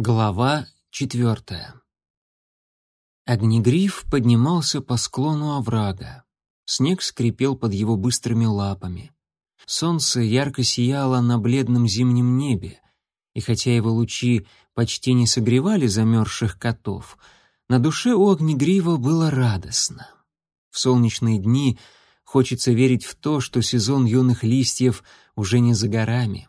Глава четвертая. Огнегриф поднимался по склону оврага. Снег скрипел под его быстрыми лапами. Солнце ярко сияло на бледном зимнем небе, и хотя его лучи почти не согревали замерзших котов, на душе у Огнегрива было радостно. В солнечные дни хочется верить в то, что сезон юных листьев уже не за горами.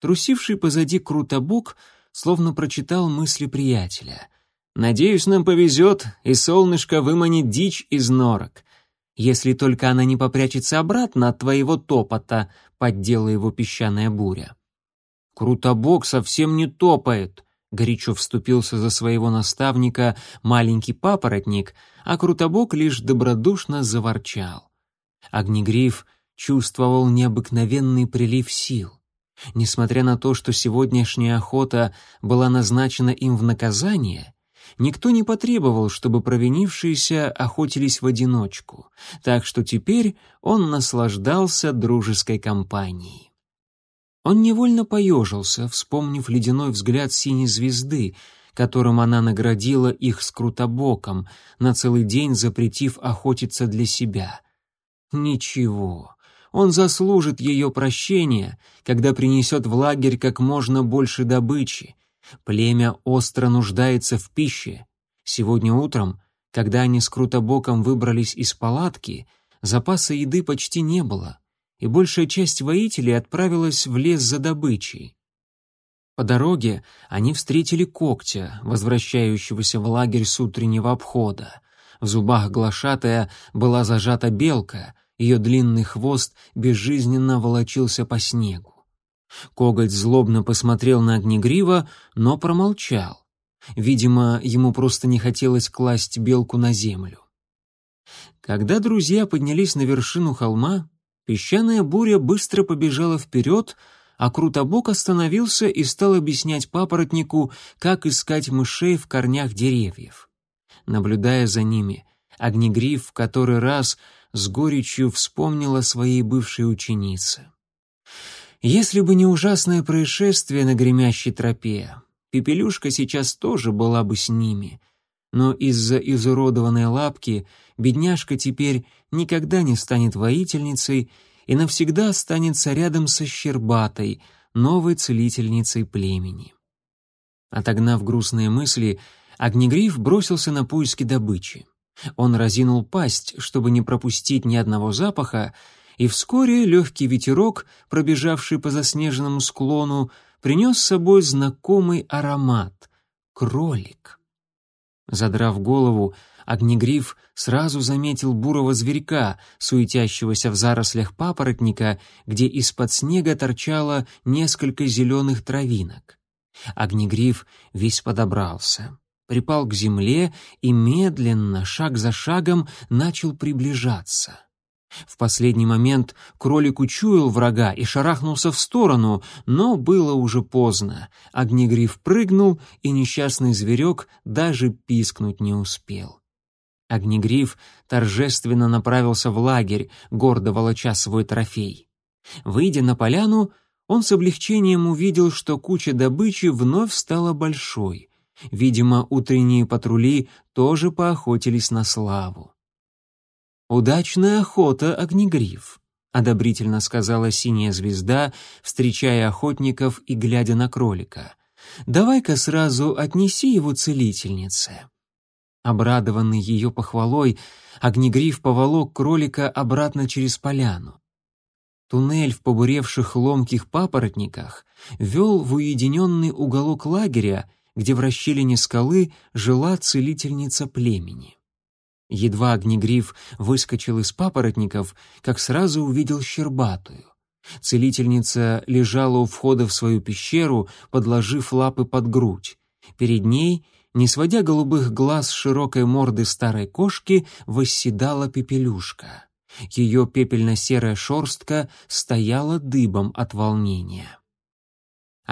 Трусивший позади Крутобок — словно прочитал мысли приятеля. «Надеюсь, нам повезет, и солнышко выманит дичь из норок. Если только она не попрячется обратно от твоего топота», — поддела его песчаная буря. «Крутобок совсем не топает», — горячо вступился за своего наставника маленький папоротник, а Крутобок лишь добродушно заворчал. Огнегриф чувствовал необыкновенный прилив сил. Несмотря на то, что сегодняшняя охота была назначена им в наказание, никто не потребовал, чтобы провинившиеся охотились в одиночку, так что теперь он наслаждался дружеской компанией. Он невольно поежился, вспомнив ледяной взгляд синей звезды, которым она наградила их скрутобоком, на целый день запретив охотиться для себя. Ничего, он заслужит ее прощения, когда принесет в лагерь как можно больше добычи. Племя остро нуждается в пище. Сегодня утром, когда они с Крутобоком выбрались из палатки, запаса еды почти не было, и большая часть воителей отправилась в лес за добычей. По дороге они встретили когтя, возвращающегося в лагерь с утреннего обхода. В зубах глашатая была зажата белка, ее длинный хвост безжизненно волочился по снегу. Коготь злобно посмотрел на Огнегрива, но промолчал. Видимо, ему просто не хотелось класть белку на землю. Когда друзья поднялись на вершину холма, песчаная буря быстро побежала вперед, а Крутобок остановился и стал объяснять папоротнику, как искать мышей в корнях деревьев. Наблюдая за ними, Огнегриф в который раз с горечью вспомнила своей бывшей ученице. Если бы не ужасное происшествие на гремящей тропе, Пепелюшка сейчас тоже была бы с ними, но из-за изуродованной лапки бедняжка теперь никогда не станет воительницей и навсегда останется рядом со Щербатой, новой целительницей племени. Отогнав грустные мысли, Огнегриф бросился на поиски добычи. Он разинул пасть, чтобы не пропустить ни одного запаха, и вскоре легкий ветерок, пробежавший по заснеженному склону, принес с собой знакомый аромат — кролик. Задрав голову, Огнегриф сразу заметил бурого зверька, суетящегося в зарослях папоротника, где из-под снега торчало несколько зеленых травинок. Огнегриф весь подобрался припал к земле и медленно, шаг за шагом, начал приближаться. В последний момент кролик учуял врага и шарахнулся в сторону, но было уже поздно. Огнегриф прыгнул, и несчастный зверек даже пискнуть не успел. Огнегриф торжественно направился в лагерь, гордо волоча свой трофей. Выйдя на поляну, он с облегчением увидел, что куча добычи вновь стала большой. Видимо, утренние патрули тоже поохотились на славу. «Удачная охота, Огнегриф», — одобрительно сказала синяя звезда, встречая охотников и глядя на кролика. «Давай-ка сразу отнеси его целительнице». Обрадованный ее похвалой, Огнегриф поволок кролика обратно через поляну. Туннель в побуревших ломких папоротниках вел в уединенный уголок лагеря, где в расщелине скалы жила целительница племени. Едва огнегриф выскочил из папоротников, как сразу увидел щербатую. Целительница лежала у входа в свою пещеру, подложив лапы под грудь. Перед ней, не сводя голубых глаз с широкой морды старой кошки, восседала пепелюшка. Ее пепельно-серая шорстка стояла дыбом от волнения.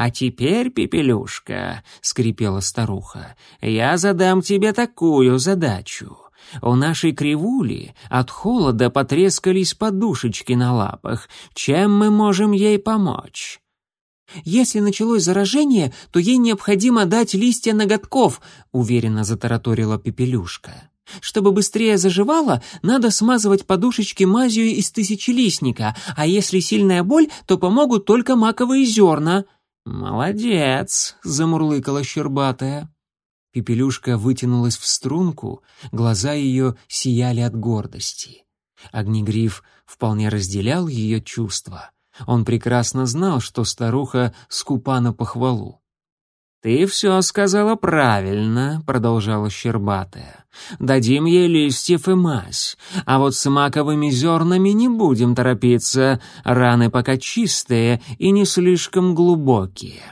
«А теперь, Пепелюшка», — скрипела старуха, — «я задам тебе такую задачу. У нашей кривули от холода потрескались подушечки на лапах. Чем мы можем ей помочь?» «Если началось заражение, то ей необходимо дать листья ноготков», — уверенно затараторила Пепелюшка. «Чтобы быстрее заживало, надо смазывать подушечки мазью из тысячелистника, а если сильная боль, то помогут только маковые зерна». «Молодец», — замурлыкала Щербатая. Пепелюшка вытянулась в струнку, глаза ее сияли от гордости. Огнегриф вполне разделял ее чувства. Он прекрасно знал, что старуха скупа на похвалу. «Ты все сказала правильно», — продолжала Щербатая. «Дадим ей листьев и мазь, а вот с маковыми зернами не будем торопиться, раны пока чистые и не слишком глубокие».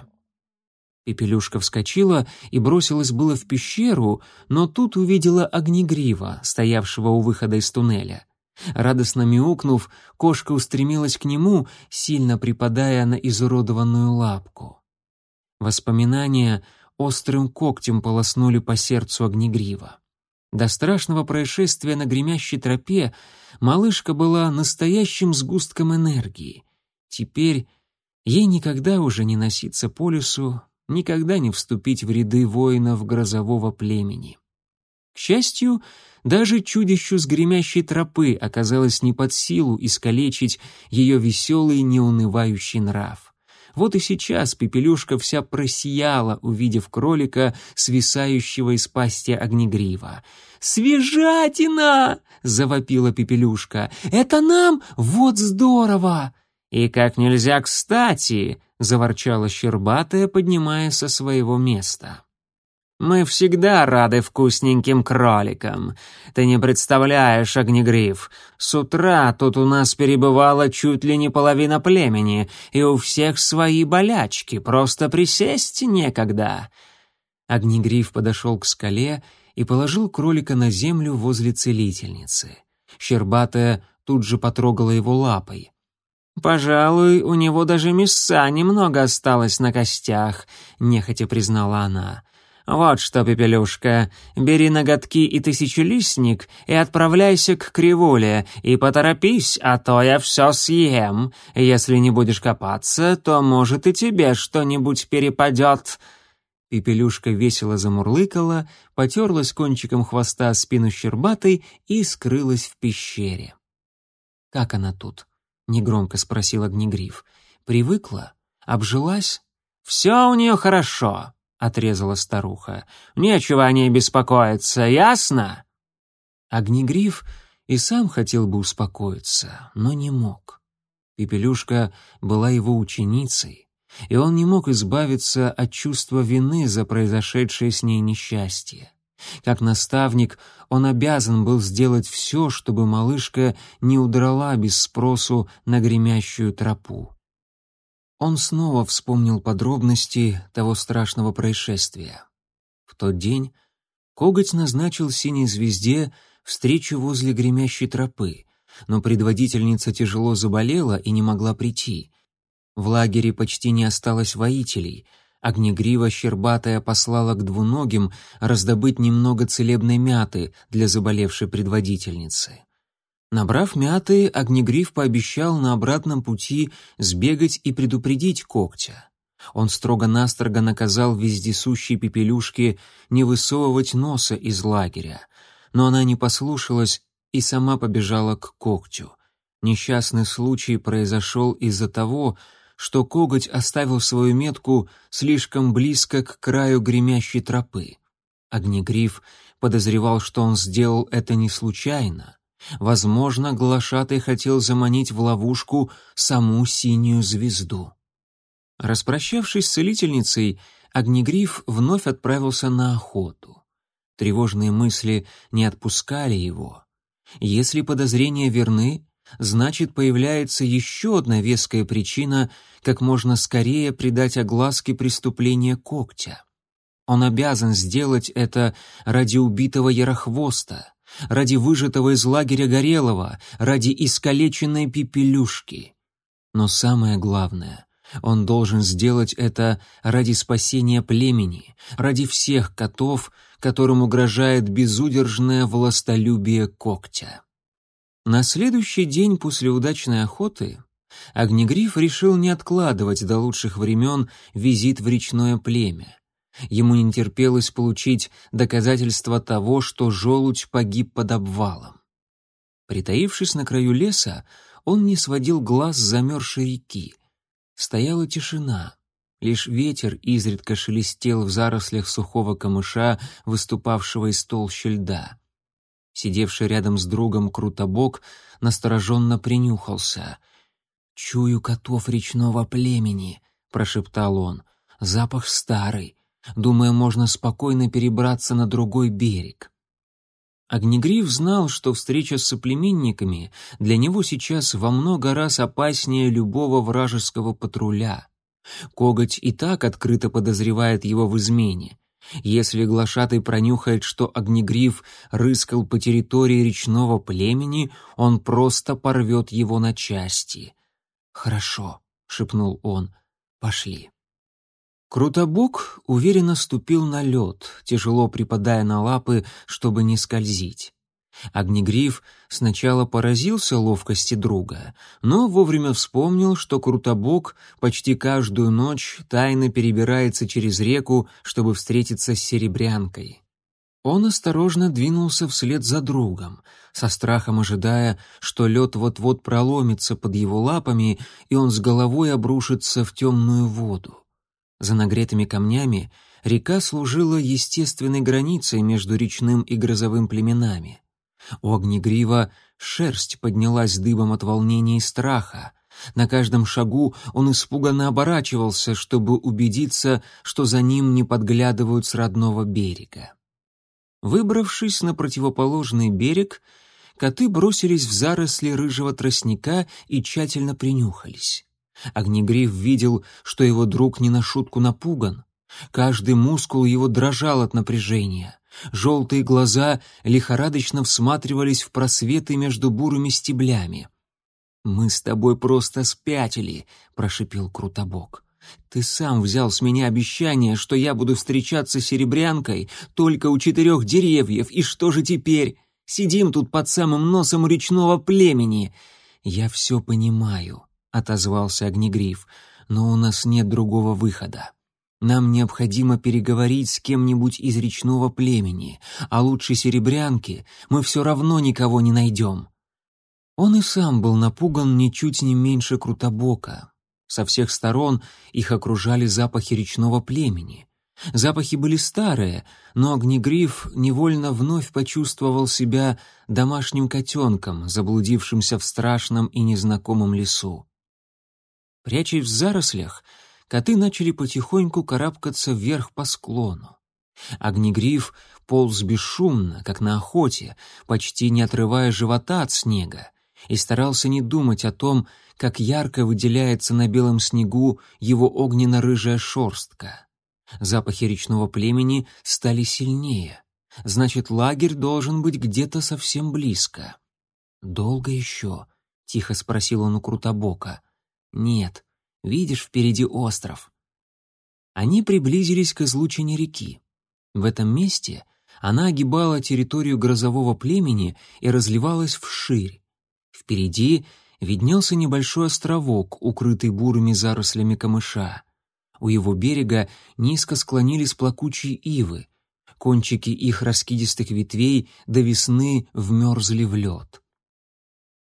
Пепелюшка вскочила и бросилась было в пещеру, но тут увидела огнегрива, стоявшего у выхода из туннеля. Радостно мяукнув, кошка устремилась к нему, сильно припадая на изуродованную лапку. Воспоминания острым когтем полоснули по сердцу огнегрива. До страшного происшествия на гремящей тропе малышка была настоящим сгустком энергии. Теперь ей никогда уже не носиться по лесу, никогда не вступить в ряды воинов грозового племени. К счастью, даже чудищу с гремящей тропы оказалось не под силу искалечить ее веселый неунывающий нрав. Вот и сейчас Пепелюшка вся просияла, увидев кролика, свисающего из пасти огнегрива. «Свежатина!» — завопила Пепелюшка. «Это нам? Вот здорово!» «И как нельзя кстати!» — заворчала Щербатая, поднимаясь со своего места. «Мы всегда рады вкусненьким кроликам. Ты не представляешь, Огнегриф, с утра тут у нас перебывала чуть ли не половина племени, и у всех свои болячки, просто присесть некогда». Огнегриф подошел к скале и положил кролика на землю возле целительницы. Щербатая тут же потрогала его лапой. «Пожалуй, у него даже мяса немного осталось на костях», — нехотя признала она. «Вот что, Пепелюшка, бери ноготки и тысячелистник и отправляйся к Кривуле, и поторопись, а то я все съем. Если не будешь копаться, то, может, и тебе что-нибудь перепадет». Пепелюшка весело замурлыкала, потерлась кончиком хвоста спину щербатой и скрылась в пещере. «Как она тут?» негромко спросил Огнегриф. Привыкла? Обжилась? Все у нее хорошо, отрезала старуха. Нечего о ней беспокоиться, ясно? Огнегриф и сам хотел бы успокоиться, но не мог. Пепелюшка была его ученицей, и он не мог избавиться от чувства вины за произошедшее с ней несчастье. Как наставник, он обязан был сделать все, чтобы малышка не удрала без спросу на гремящую тропу. Он снова вспомнил подробности того страшного происшествия. В тот день коготь назначил синей звезде встречу возле гремящей тропы, но предводительница тяжело заболела и не могла прийти. В лагере почти не осталось воителей — Огнегрива щербатая послала к двуногим раздобыть немного целебной мяты для заболевшей предводительницы. Набрав мяты, Огнегриф пообещал на обратном пути сбегать и предупредить когтя. Он строго-настрого наказал вездесущей пепелюшке не высовывать носа из лагеря, но она не послушалась и сама побежала к когтю. Несчастный случай произошел из-за того, что коготь оставил свою метку слишком близко к краю гремящей тропы. Огнегриф подозревал, что он сделал это не случайно. Возможно, глашатай хотел заманить в ловушку саму синюю звезду. Распрощавшись с целительницей, Огнегриф вновь отправился на охоту. Тревожные мысли не отпускали его. Если подозрения верны, значит, появляется еще одна веская причина, как можно скорее придать огласке преступления когтя. Он обязан сделать это ради убитого Ярохвоста, ради выжатого из лагеря Горелого, ради искалеченной пепелюшки. Но самое главное, он должен сделать это ради спасения племени, ради всех котов, которым угрожает безудержное властолюбие когтя. На следующий день после удачной охоты Огнегриф решил не откладывать до лучших времен визит в речное племя. Ему не терпелось получить доказательства того, что желудь погиб под обвалом. Притаившись на краю леса, он не сводил глаз с замерзшей реки. Стояла тишина. Лишь ветер изредка шелестел в зарослях сухого камыша, выступавшего из толщи льда. Сидевший рядом с другом Крутобок настороженно принюхался. «Чую котов речного племени», — прошептал он. «Запах старый. Думаю, можно спокойно перебраться на другой берег». Огнегриф знал, что встреча с соплеменниками для него сейчас во много раз опаснее любого вражеского патруля. Коготь и так открыто подозревает его в измене. Если глашатый пронюхает, что огнегриф рыскал по территории речного племени, он просто порвет его на части. «Хорошо», — шепнул он, — «пошли». Крутобок уверенно ступил на лед, тяжело припадая на лапы, чтобы не скользить. Огнегриф сначала поразился ловкости друга, но вовремя вспомнил, что Крутобок почти каждую ночь тайно перебирается через реку, чтобы встретиться с серебрянкой. Он осторожно двинулся вслед за другом, со страхом ожидая, что лед вот-вот проломится под его лапами, и он с головой обрушится в темную воду. За нагретыми камнями река служила естественной границей между речным и грозовым племенами. У Огнегрива шерсть поднялась дыбом от волнения и страха. На каждом шагу он испуганно оборачивался, чтобы убедиться, что за ним не подглядывают с родного берега. Выбравшись на противоположный берег, коты бросились в заросли рыжего тростника и тщательно принюхались. Огнегриф видел, что его друг не на шутку напуган. Каждый мускул его дрожал от напряжения. Желтые глаза лихорадочно всматривались в просветы между бурыми стеблями. «Мы с тобой просто спятили», — прошипел Крутобок. «Ты сам взял с меня обещание, что я буду встречаться с серебрянкой только у четырех деревьев, и что же теперь? Сидим тут под самым носом речного племени. Я все понимаю», — отозвался Огнегриф, «но у нас нет другого выхода. Нам необходимо переговорить с кем-нибудь из речного племени, а лучше серебрянки мы все равно никого не найдем». Он и сам был напуган ничуть не меньше Крутобока. Со всех сторон их окружали запахи речного племени. Запахи были старые, но Огнегриф невольно вновь почувствовал себя домашним котенком, заблудившимся в страшном и незнакомом лесу. Прячась в зарослях, коты начали потихоньку карабкаться вверх по склону. Огнегриф полз бесшумно, как на охоте, почти не отрывая живота от снега, и старался не думать о том, как ярко выделяется на белом снегу его огненно-рыжая шорстка. Запахи речного племени стали сильнее. Значит, лагерь должен быть где-то совсем близко. «Долго еще?» — тихо спросил он у Крутобока. «Нет, видишь впереди остров». Они приблизились к излучине реки. В этом месте она огибала территорию грозового племени и разливалась вширь. Впереди виднелся небольшой островок, укрытый бурыми зарослями камыша. У его берега низко склонились плакучие ивы. Кончики их раскидистых ветвей до весны вмерзли в лед.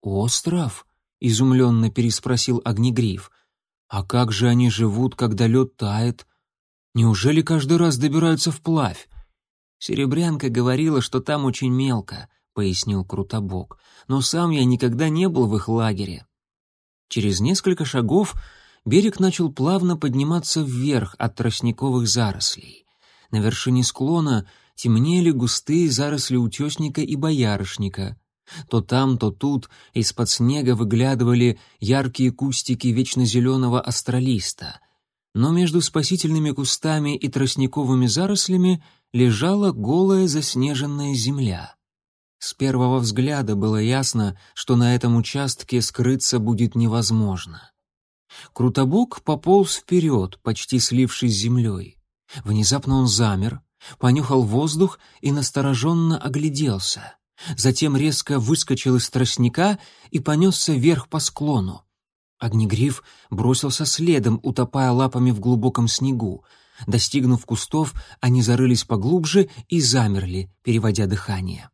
«Остров?» — изумленно переспросил Огнегриф. «А как же они живут, когда лед тает? Неужели каждый раз добираются вплавь?» «Серебрянка говорила, что там очень мелко», — пояснил Крутобок. «Но сам я никогда не был в их лагере». Через несколько шагов берег начал плавно подниматься вверх от тростниковых зарослей. На вершине склона темнели густые заросли утесника и боярышника. То там, то тут из-под снега выглядывали яркие кустики вечно зеленого астролиста. Но между спасительными кустами и тростниковыми зарослями лежала голая заснеженная земля. С первого взгляда было ясно, что на этом участке скрыться будет невозможно. Крутобок пополз вперед, почти слившись с землей. Внезапно он замер, понюхал воздух и настороженно огляделся. Затем резко выскочил из тростника и понесся вверх по склону. Огнегриф бросился следом, утопая лапами в глубоком снегу. Достигнув кустов, они зарылись поглубже и замерли, переводя дыхание.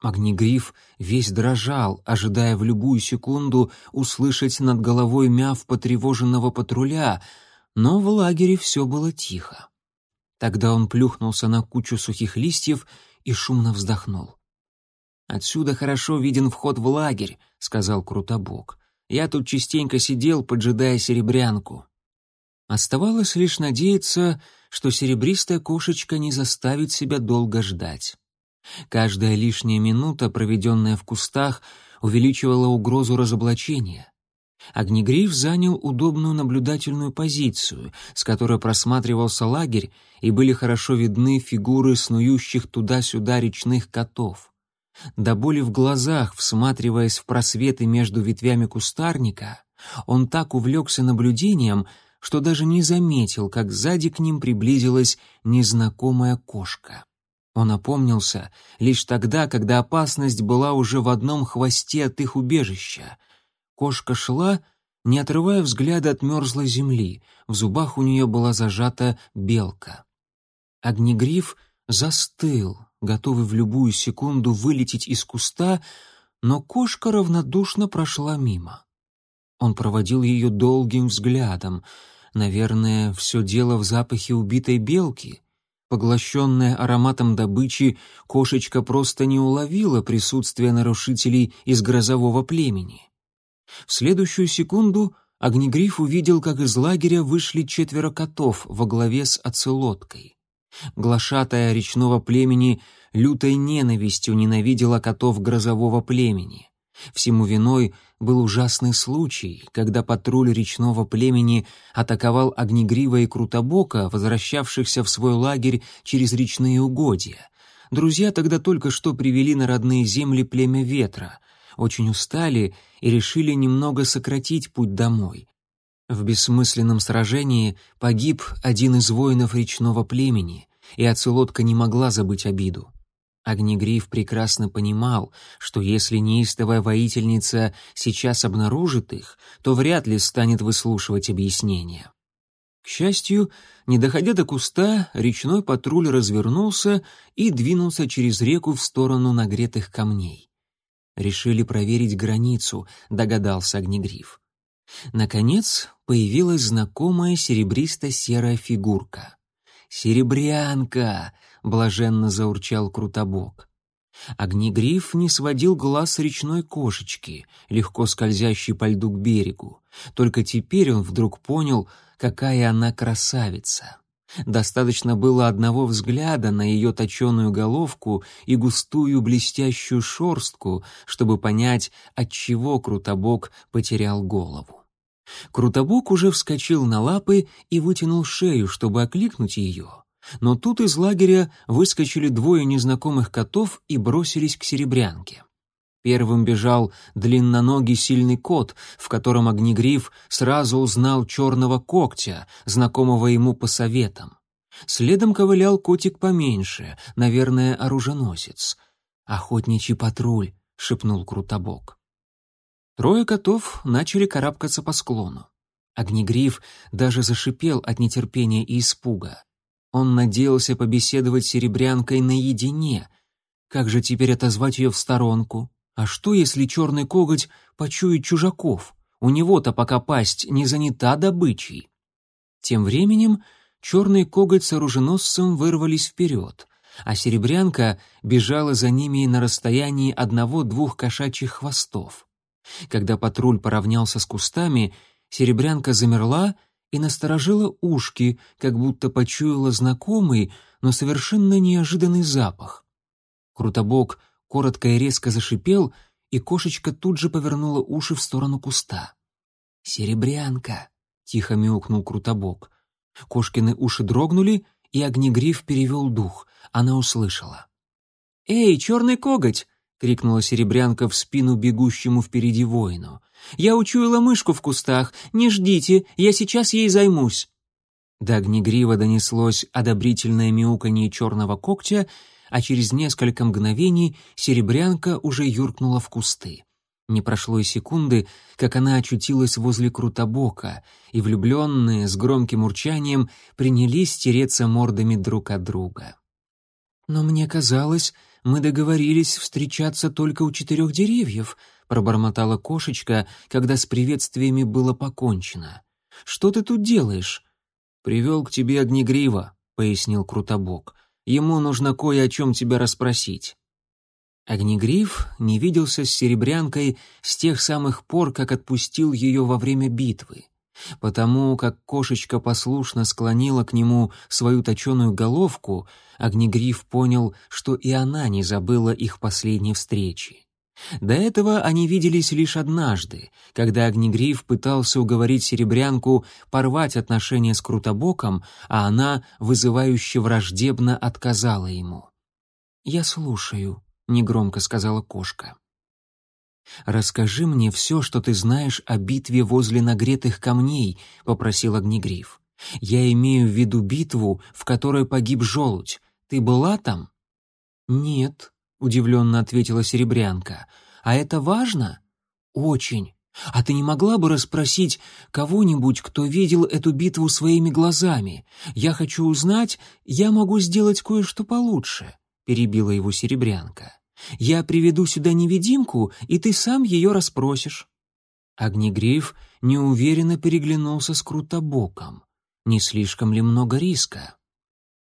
Огнегриф весь дрожал, ожидая в любую секунду услышать над головой мяв потревоженного патруля, но в лагере все было тихо. Тогда он плюхнулся на кучу сухих листьев и шумно вздохнул. «Отсюда хорошо виден вход в лагерь», — сказал Крутобок. «Я тут частенько сидел, поджидая серебрянку». Оставалось лишь надеяться, что серебристая кошечка не заставит себя долго ждать. Каждая лишняя минута, проведенная в кустах, увеличивала угрозу разоблачения. Огнегриф занял удобную наблюдательную позицию, с которой просматривался лагерь, и были хорошо видны фигуры снующих туда-сюда речных котов. До боли в глазах, всматриваясь в просветы между ветвями кустарника, он так увлекся наблюдением, что даже не заметил, как сзади к ним приблизилась незнакомая кошка. Он опомнился лишь тогда, когда опасность была уже в одном хвосте от их убежища. Кошка шла, не отрывая взгляда от мерзлой земли, в зубах у нее была зажата белка. Огнегриф застыл, готовый в любую секунду вылететь из куста, но кошка равнодушно прошла мимо. Он проводил ее долгим взглядом. Наверное, все дело в запахе убитой белки. Поглощенная ароматом добычи, кошечка просто не уловила присутствие нарушителей из грозового племени. В следующую секунду Огнегриф увидел, как из лагеря вышли четверо котов во главе с оцелоткой. Глашатая речного племени лютой ненавистью ненавидела котов грозового племени. Всему виной был ужасный случай, когда патруль речного племени атаковал Огнегрива и Крутобока, возвращавшихся в свой лагерь через речные угодья. Друзья тогда только что привели на родные земли племя ветра, очень устали и решили немного сократить путь домой. В бессмысленном сражении погиб один из воинов речного племени, и Ацелотка не могла забыть обиду. Огнегриф прекрасно понимал, что если неистовая воительница сейчас обнаружит их, то вряд ли станет выслушивать объяснения. К счастью, не доходя до куста, речной патруль развернулся и двинулся через реку в сторону нагретых камней. Решили проверить границу, догадался Огнегриф. Наконец появилась знакомая серебристо-серая фигурка. «Серебрянка!» — блаженно заурчал Крутобок. Огнегриф не сводил глаз с речной кошечки, легко скользящей по льду к берегу. Только теперь он вдруг понял, какая она красавица. Достаточно было одного взгляда на ее точеную головку и густую блестящую шорстку, чтобы понять, отчего Крутобок потерял голову. Крутобок уже вскочил на лапы и вытянул шею, чтобы окликнуть ее. Но тут из лагеря выскочили двое незнакомых котов и бросились к серебрянке. Первым бежал длинноногий сильный кот, в котором огнегриф сразу узнал черного когтя, знакомого ему по советам. Следом ковылял котик поменьше, наверное, оруженосец. «Охотничий патруль», — шепнул Крутобок. Трое котов начали карабкаться по склону. Огнегриф даже зашипел от нетерпения и испуга. Он надеялся побеседовать с серебрянкой наедине. Как же теперь отозвать ее в сторонку? А что, если черный коготь почует чужаков? У него-то пока пасть не занята добычей. Тем временем черный коготь с оруженосцем вырвались вперед, а серебрянка бежала за ними на расстоянии одного-двух кошачьих хвостов. Когда патруль поравнялся с кустами, серебрянка замерла и насторожила ушки, как будто почуяла знакомый, но совершенно неожиданный запах. Крутобок коротко и резко зашипел, и кошечка тут же повернула уши в сторону куста. «Серебрянка!» — тихо мяукнул Крутобок. Кошкины уши дрогнули, и Огнегриф перевел дух. Она услышала. «Эй, черный коготь! — крикнула серебрянка в спину бегущему впереди воину. «Я учуяла мышку в кустах! Не ждите, я сейчас ей займусь!» До огнегрива донеслось одобрительное мяуканье черного когтя, а через несколько мгновений серебрянка уже юркнула в кусты. Не прошло и секунды, как она очутилась возле Крутобока, и влюбленные с громким урчанием принялись тереться мордами друг от друга. «Но мне казалось, мы договорились встречаться только у четырех деревьев», пробормотала кошечка, когда с приветствиями было покончено. «Что ты тут делаешь?» «Привел к тебе огнегрива», — пояснил Крутобок. «Ему нужно кое о чем тебя расспросить». Огнегриф не виделся с Серебрянкой с тех самых пор, как отпустил ее во время битвы. Потому как кошечка послушно склонила к нему свою точеную головку, Огнегриф понял, что и она не забыла их последней встречи. До этого они виделись лишь однажды, когда Огнегриф пытался уговорить Серебрянку порвать отношения с Крутобоком, а она вызывающе враждебно отказала ему. «Я слушаю», — негромко сказала кошка. «Расскажи мне все, что ты знаешь о битве возле нагретых камней», — попросил Огнегриф. «Я имею в виду битву, в которой погиб желудь. Ты была там?» «Нет», — удивленно ответила Серебрянка. «А это важно?» «Очень. А ты не могла бы расспросить кого-нибудь, кто видел эту битву своими глазами? Я хочу узнать, я могу сделать кое-что получше». — перебила его серебрянка. «Я приведу сюда невидимку, и ты сам ее расспросишь». Огнегриф неуверенно переглянулся с Крутобоком. Не слишком ли много риска?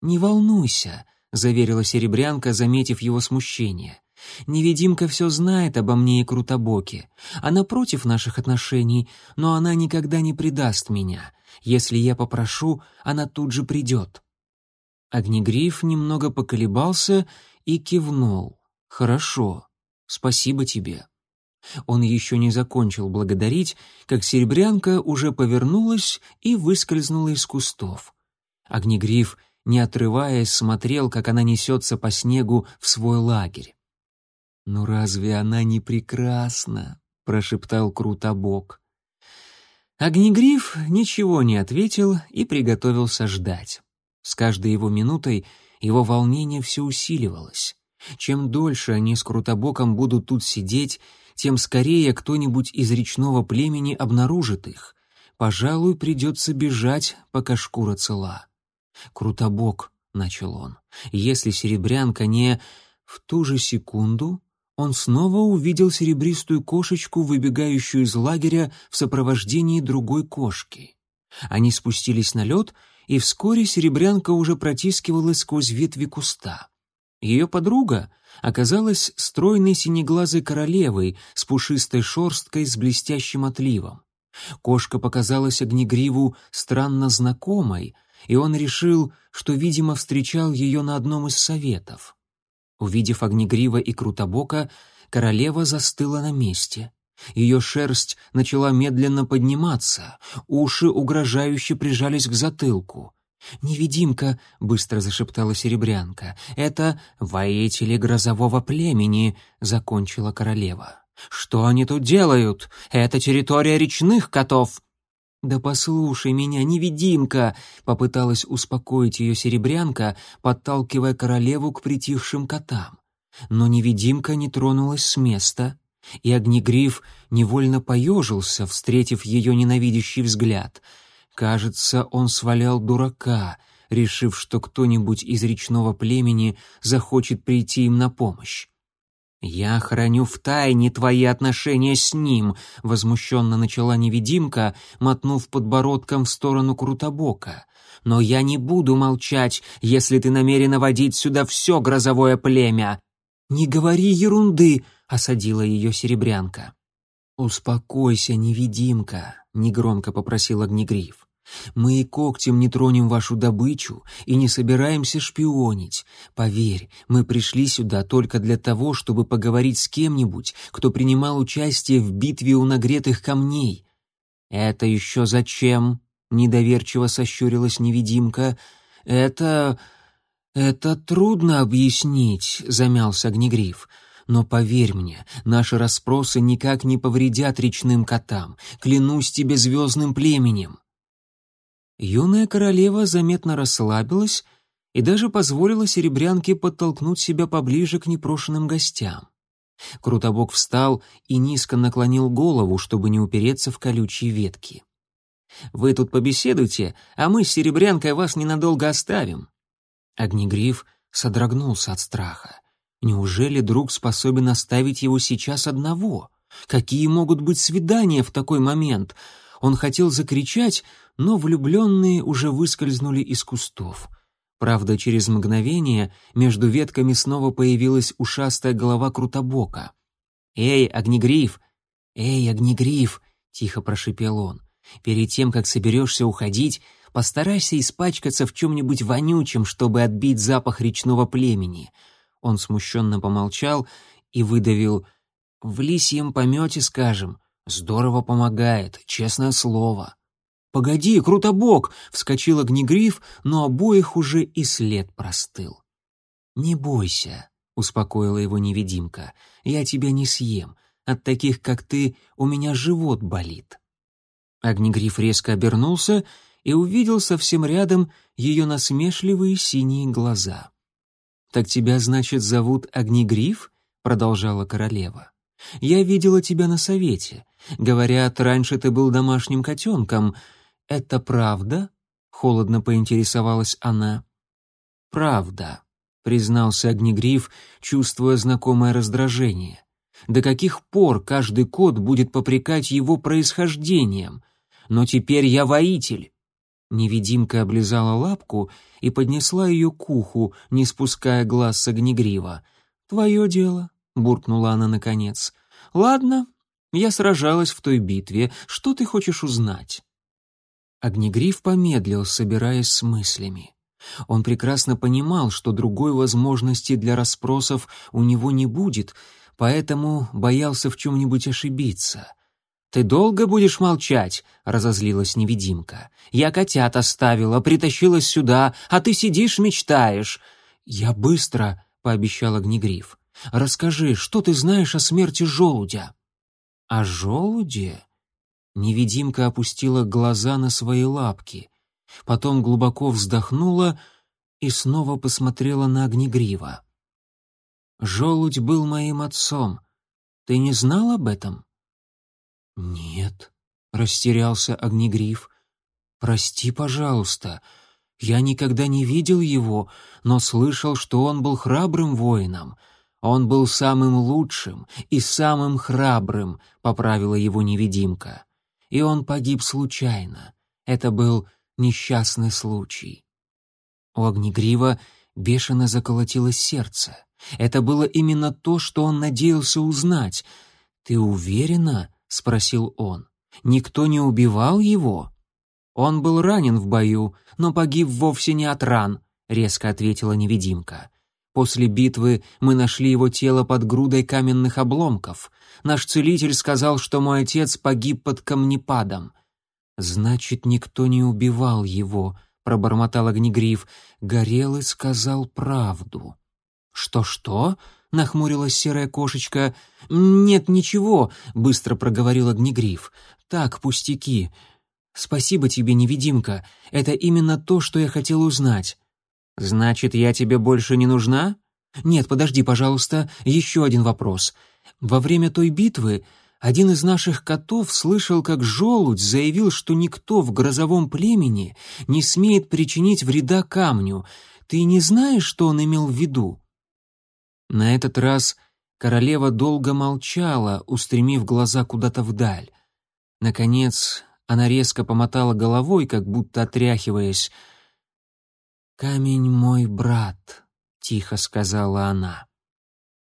«Не волнуйся», — заверила серебрянка, заметив его смущение. «Невидимка все знает обо мне и Крутобоке. Она против наших отношений, но она никогда не предаст меня. Если я попрошу, она тут же придет». Огнегриф немного поколебался и кивнул. «Хорошо, спасибо тебе». Он еще не закончил благодарить, как серебрянка уже повернулась и выскользнула из кустов. Огнегриф, не отрываясь, смотрел, как она несется по снегу в свой лагерь. «Ну разве она не прекрасна?» — прошептал Крутобок. Огнегриф ничего не ответил и приготовился ждать. С каждой его минутой его волнение все усиливалось. Чем дольше они с Крутобоком будут тут сидеть, тем скорее кто-нибудь из речного племени обнаружит их. Пожалуй, придется бежать, пока шкура цела. «Крутобок», — начал он, — «если серебрянка не...» В ту же секунду он снова увидел серебристую кошечку, выбегающую из лагеря в сопровождении другой кошки. Они спустились на лед и вскоре серебрянка уже протискивалась сквозь ветви куста. Ее подруга оказалась стройной синеглазой королевой с пушистой шерсткой с блестящим отливом. Кошка показалась Огнегриву странно знакомой, и он решил, что, видимо, встречал ее на одном из советов. Увидев Огнегрива и Крутобока, королева застыла на месте. Ее шерсть начала медленно подниматься, уши угрожающе прижались к затылку. «Невидимка», — быстро зашептала серебрянка, — «это воители грозового племени», — закончила королева. «Что они тут делают? Это территория речных котов». «Да послушай меня, невидимка!» — попыталась успокоить ее серебрянка, подталкивая королеву к притихшим котам. Но невидимка не тронулась с места — и Огнегриф невольно поежился, встретив ее ненавидящий взгляд. Кажется, он свалял дурака, решив, что кто-нибудь из речного племени захочет прийти им на помощь. «Я храню в тайне твои отношения с ним», — возмущенно начала невидимка, мотнув подбородком в сторону Крутобока. «Но я не буду молчать, если ты намерена водить сюда все грозовое племя». «Не говори ерунды», осадила ее серебрянка. «Успокойся, невидимка», — негромко попросил Огнегриф. «Мы и когтем не тронем вашу добычу и не собираемся шпионить. Поверь, мы пришли сюда только для того, чтобы поговорить с кем-нибудь, кто принимал участие в битве у нагретых камней». «Это еще зачем?» — недоверчиво сощурилась невидимка. «Это... это трудно объяснить», — замялся Огнегриф. Но поверь мне, наши расспросы никак не повредят речным котам. Клянусь тебе звездным племенем». Юная королева заметно расслабилась и даже позволила серебрянке подтолкнуть себя поближе к непрошенным гостям. Крутобок встал и низко наклонил голову, чтобы не упереться в колючие ветки. «Вы тут побеседуйте, а мы с Серебрянкой вас ненадолго оставим». Огнегриф содрогнулся от страха. Неужели друг способен оставить его сейчас одного? Какие могут быть свидания в такой момент? Он хотел закричать, но влюбленные уже выскользнули из кустов. Правда, через мгновение между ветками снова появилась ушастая голова Крутобока. «Эй, Огнегриф! Эй, Огнегриф!» — тихо прошипел он. «Перед тем, как соберешься уходить, постарайся испачкаться в чем-нибудь вонючем, чтобы отбить запах речного племени». Он смущенно помолчал и выдавил «В лисьем помете, скажем. Здорово помогает, честное слово». «Погоди, Крутобок!» — вскочил огнегриф, но обоих уже и след простыл. «Не бойся», — успокоила его невидимка, — «я тебя не съем. От таких, как ты, у меня живот болит». Огнегриф резко обернулся и увидел совсем рядом ее насмешливые синие глаза. «Так тебя, значит, зовут Огнегриф?» — продолжала королева. «Я видела тебя на совете. Говорят, раньше ты был домашним котенком. «Это правда?» — холодно поинтересовалась она. «Правда», — признался Огнегриф, чувствуя знакомое раздражение. «До каких пор каждый кот будет попрекать его происхождением? Но теперь я воитель». Невидимка облизала лапку и поднесла ее к уху, не спуская глаз с Огнегрива. «Твое дело», — буркнула она наконец. «Ладно, я сражалась в той битве. Что ты хочешь узнать?» Огнегриф помедлил, собираясь с мыслями. Он прекрасно понимал, что другой возможности для расспросов у него не будет, поэтому боялся в чем-нибудь ошибиться. «Ты долго будешь молчать?» — разозлилась невидимка. «Я котят оставила, притащилась сюда, а ты сидишь, мечтаешь». «Я быстро», — пообещал Огнегриф. «Расскажи, что ты знаешь о смерти желудя?» «О желуде?» Невидимка опустила глаза на свои лапки, потом глубоко вздохнула и снова посмотрела на Огнегрива. «Желудь был моим отцом. Ты не знал об этом?» «Нет», — растерялся Огнегриф. «Прости, пожалуйста. Я никогда не видел его, но слышал, что он был храбрым воином. Он был самым лучшим и самым храбрым», — поправила его невидимка и он погиб случайно. Это был несчастный случай. У Огнегрива бешено заколотилось сердце. Это было именно то, что он надеялся узнать. «Ты уверена?» — спросил он. «Никто не убивал его?» «Он был ранен в бою, но погиб вовсе не от ран», — резко ответила невидимка. После битвы мы нашли его тело под грудой каменных обломков. Наш целитель сказал, что мой отец погиб под камнепадом. Значит, никто не убивал его, пробормотал Огнегриф. Горелый сказал правду. Что-что? нахмурилась серая кошечка. Нет, ничего, быстро проговорил Огнегриф. Так, пустяки. Спасибо тебе, невидимка. Это именно то, что я хотел узнать. «Значит, я тебе больше не нужна?» «Нет, подожди, пожалуйста, еще один вопрос. Во время той битвы один из наших котов слышал, как желудь заявил, что никто в грозовом племени не смеет причинить вреда камню. Ты не знаешь, что он имел в виду?» На этот раз королева долго молчала, устремив глаза куда-то вдаль. Наконец, она резко помотала головой, как будто отряхиваясь, «Камень мой брат», — тихо сказала она.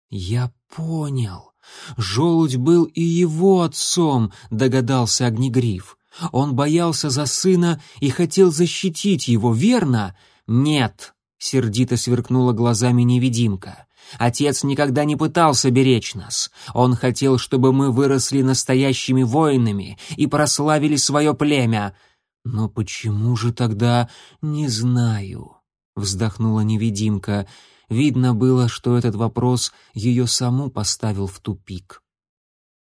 «Я понял. Желудь был и его отцом», — догадался Огнегриф. «Он боялся за сына и хотел защитить его, верно?» «Нет», — сердито сверкнула глазами невидимка. «Отец никогда не пытался беречь нас. Он хотел, чтобы мы выросли настоящими воинами и прославили свое племя. «Но почему же тогда не знаю?» — вздохнула невидимка. Видно было, что этот вопрос ее саму поставил в тупик.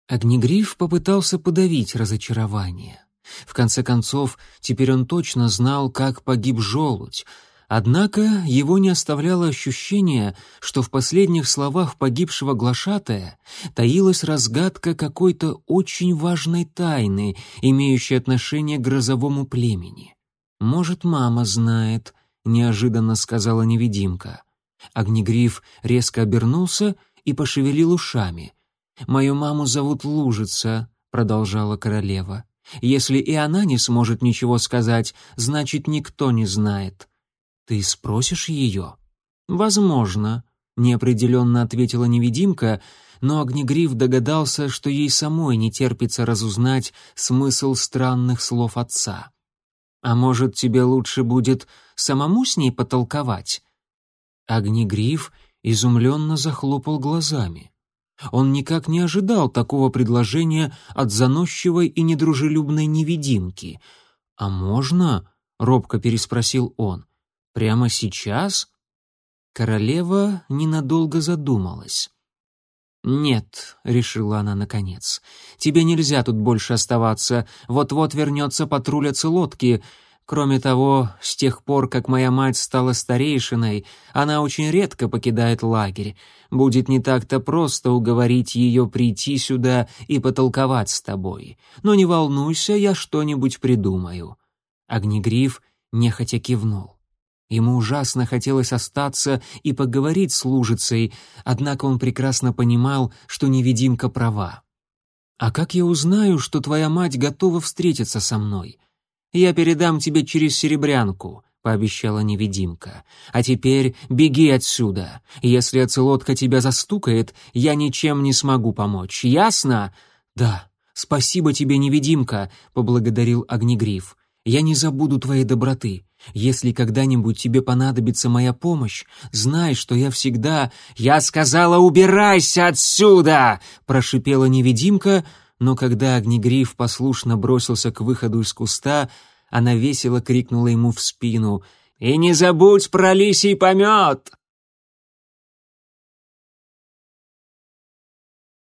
Огнегриф попытался подавить разочарование. В конце концов, теперь он точно знал, как погиб желудь. Однако его не оставляло ощущение, что в последних словах погибшего глашатая таилась разгадка какой-то очень важной тайны, имеющей отношение к грозовому племени. «Может, мама знает», — неожиданно сказала невидимка. Огнегриф резко обернулся и пошевелил ушами. «Мою маму зовут Лужица», — продолжала королева. «Если и она не сможет ничего сказать, значит, никто не знает». «Ты спросишь ее?» «Возможно», — неопределенно ответила невидимка, но Огнегриф догадался, что ей самой не терпится разузнать смысл странных слов отца. «А может, тебе лучше будет самому с ней потолковать?» Огнегриф изумленно захлопал глазами. Он никак не ожидал такого предложения от заносчивой и недружелюбной невидимки. «А можно?» — робко переспросил он. Прямо сейчас? Королева ненадолго задумалась. «Нет», — решила она наконец, — «тебе нельзя тут больше оставаться, вот-вот вернется патруль оцелотки. Кроме того, с тех пор, как моя мать стала старейшиной, она очень редко покидает лагерь. Будет не так-то просто уговорить ее прийти сюда и потолковать с тобой. Но не волнуйся, я что-нибудь придумаю». Огнегриф нехотя кивнул. Ему ужасно хотелось остаться и поговорить с лужицей, однако он прекрасно понимал, что невидимка права. «А как я узнаю, что твоя мать готова встретиться со мной? Я передам тебе через серебрянку», — пообещала невидимка. «А теперь беги отсюда. Если оцелотка тебя застукает, я ничем не смогу помочь. Ясно?» «Да, спасибо тебе, невидимка», — поблагодарил Огнегриф. «Я не забуду твоей доброты. Если когда-нибудь тебе понадобится моя помощь, знай, что я всегда... Я сказала, убирайся отсюда! Прошипела невидимка, но когда Огнегриф послушно бросился к выходу из куста, она весело крикнула ему в спину. «И не забудь про лисий помет!»